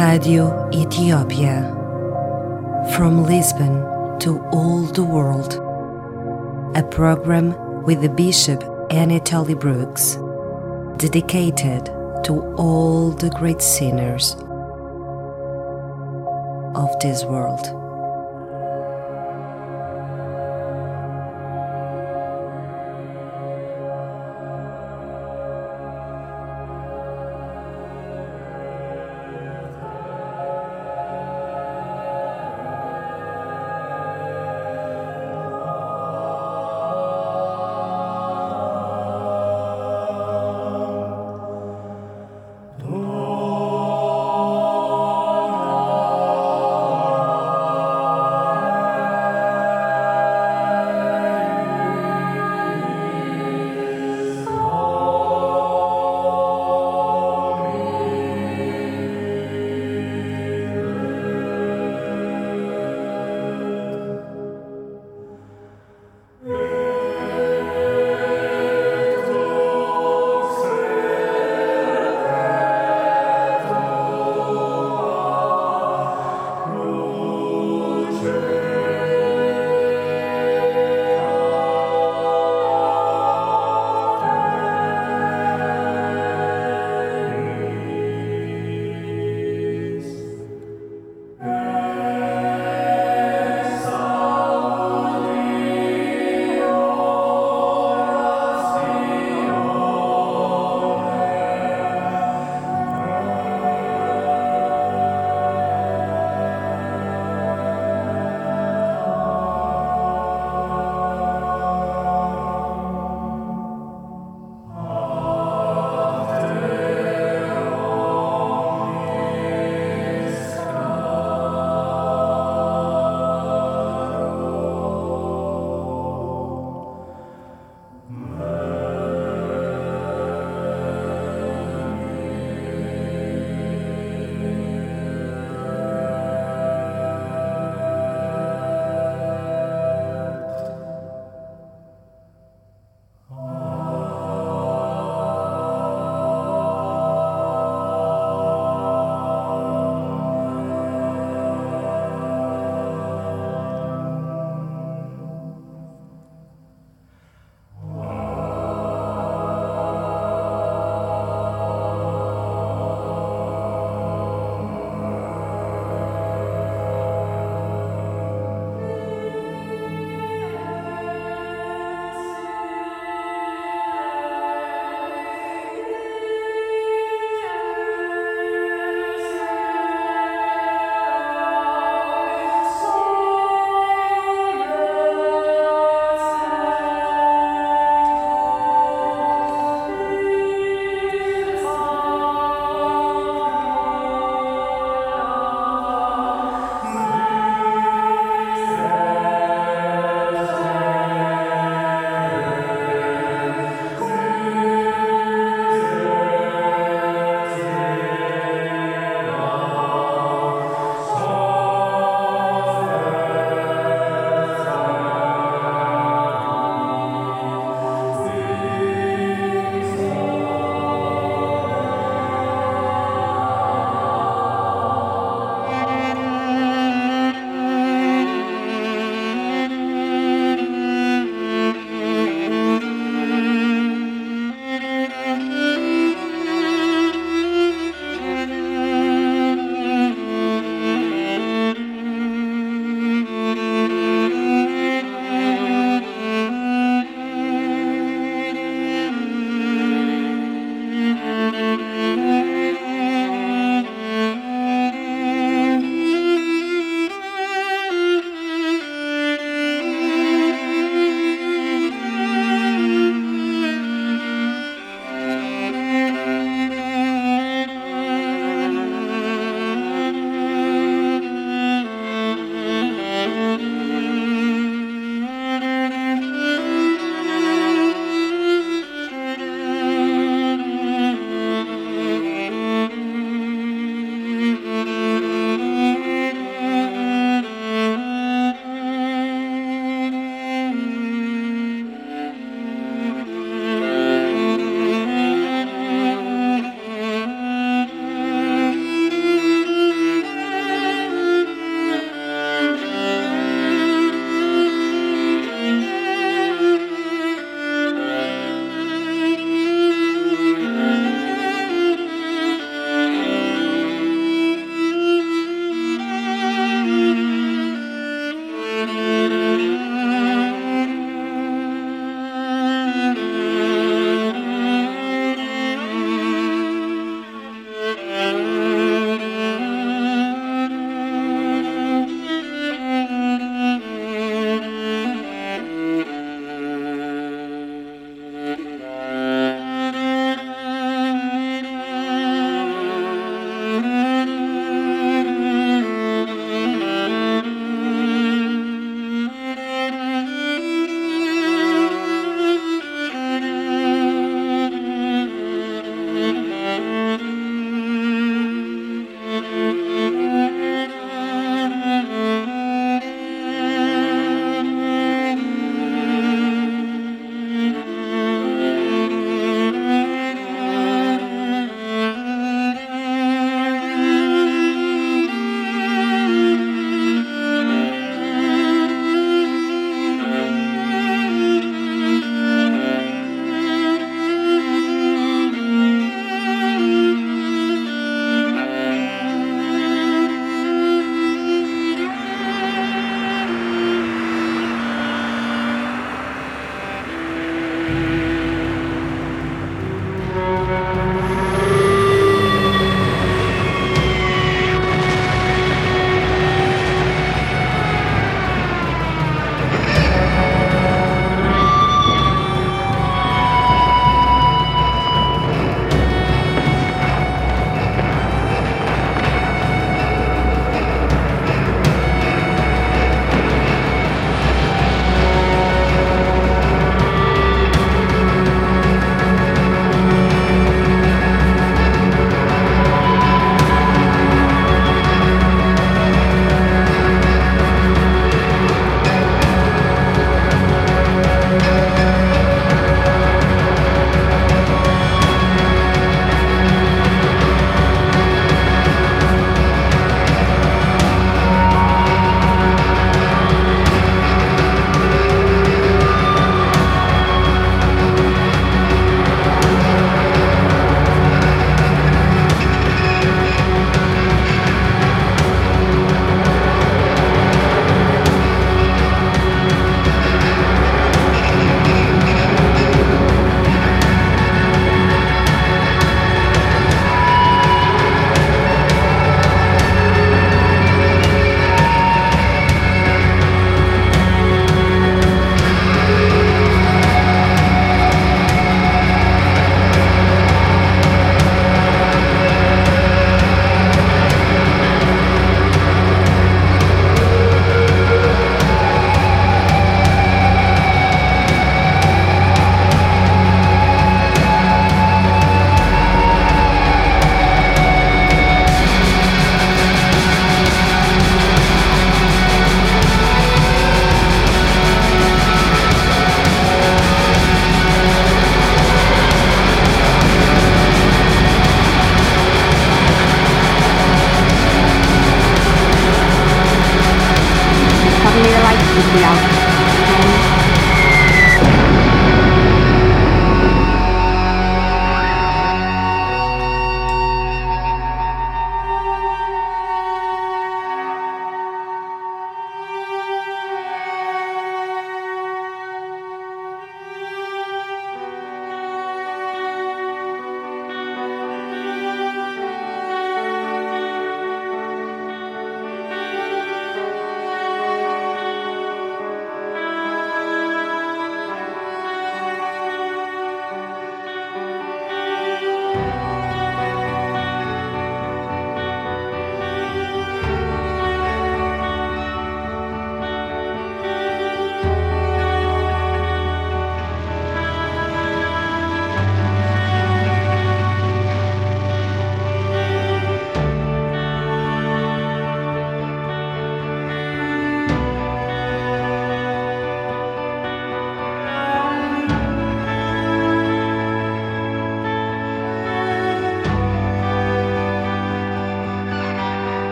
Radio Ethiopia. From Lisbon to all the world. A program with the Bishop Anatoly Brooks, dedicated to all the great sinners of this world.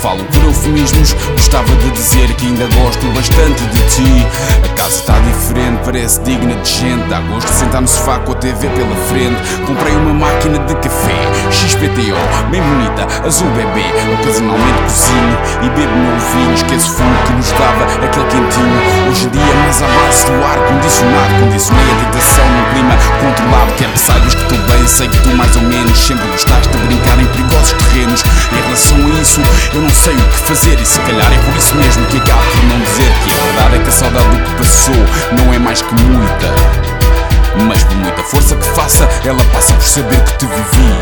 Falo por eufemismos Gostava de dizer que ainda gosto bastante de ti. A casa está diferente, parece digna de gente. Dá gosto de sentar no sofá com a TV pela frente. Comprei uma máquina de café, XPTO, bem bonita, azul bebê. Ocasionalmente cozinho e bebo meu vinho. Esqueço o fumo que nos dava aquele quentinho. Hoje em dia, mais à base do ar condicionado, condicionei a tentação num clima controlado. Quero que saibas que tu bem, sei que tu mais ou menos sempre gostaste de brincar em perigosos terrenos. Em relação a isso, eu não sei o que fazer e se calhar é por isso mesmo que acabo por não dizer que a verdade é que a saudade do que passou não é mais que muita. Mas por muita força que faça, ela passa por saber que te vivi.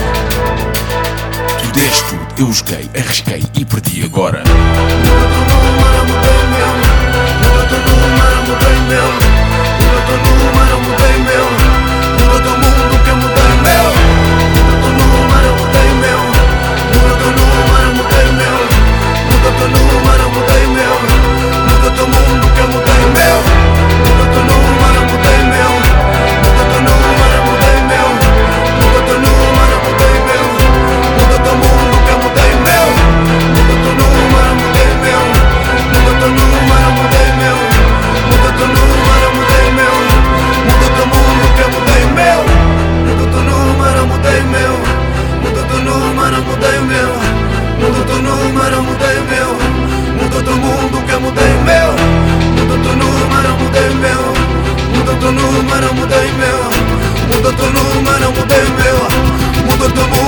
Tu deste tudo, eu joguei, arrisquei e perdi agora. Mudei meu, mudei meu, mudei meu, mudei meu. 戻との馬のもてんべは戻とも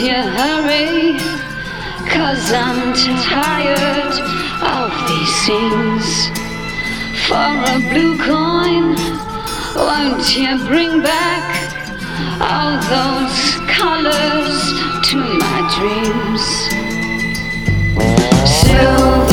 your you hurry, cause I'm tired of these scenes. For a blue coin, won't you bring back all those colors to my dreams? Soon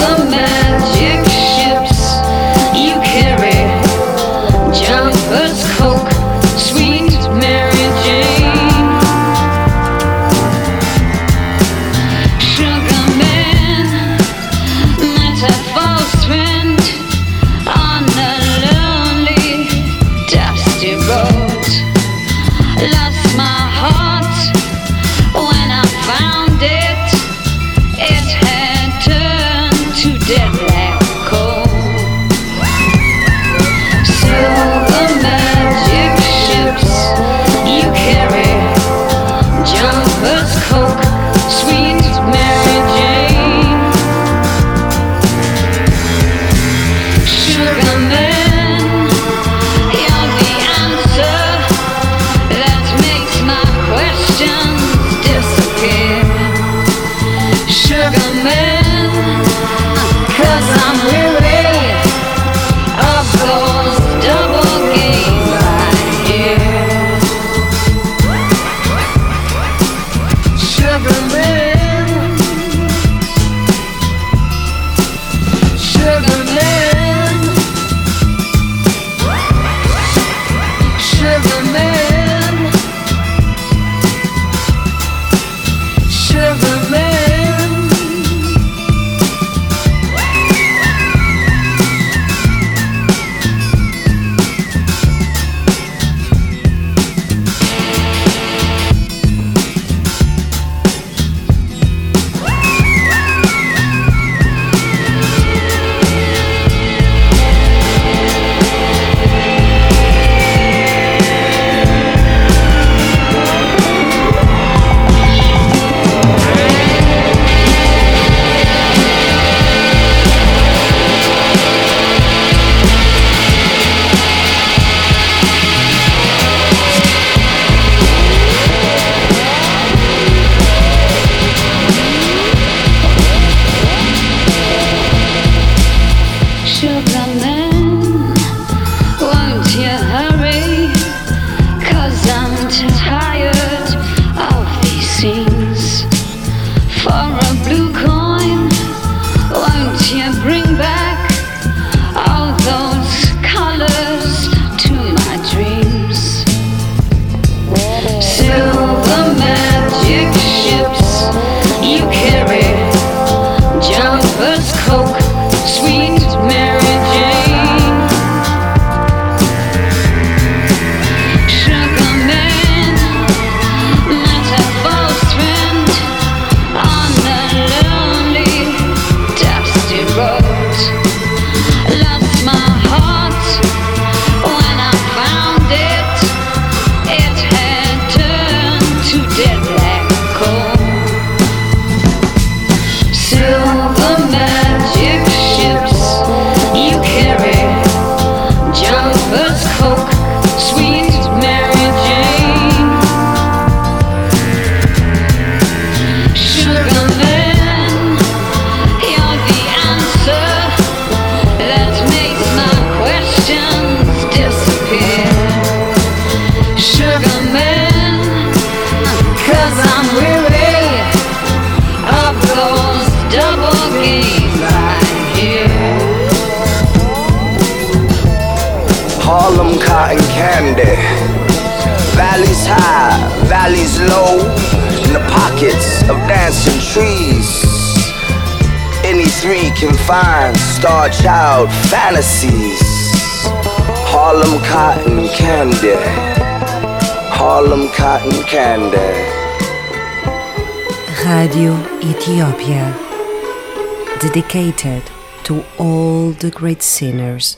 dedicated to all the great sinners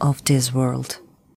of this world.